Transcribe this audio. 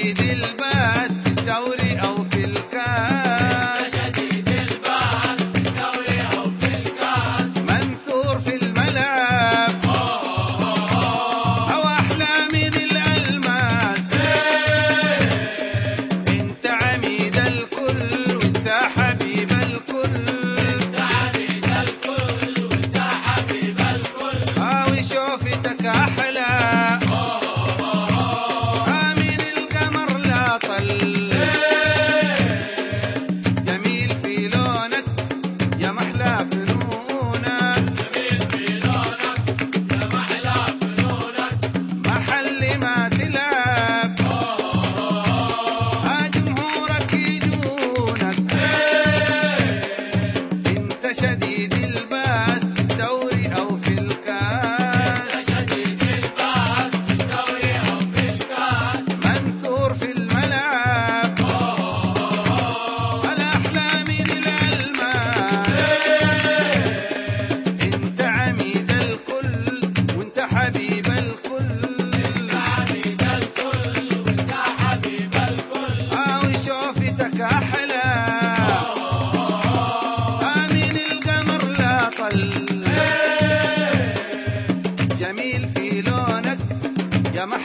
سيد الله شديد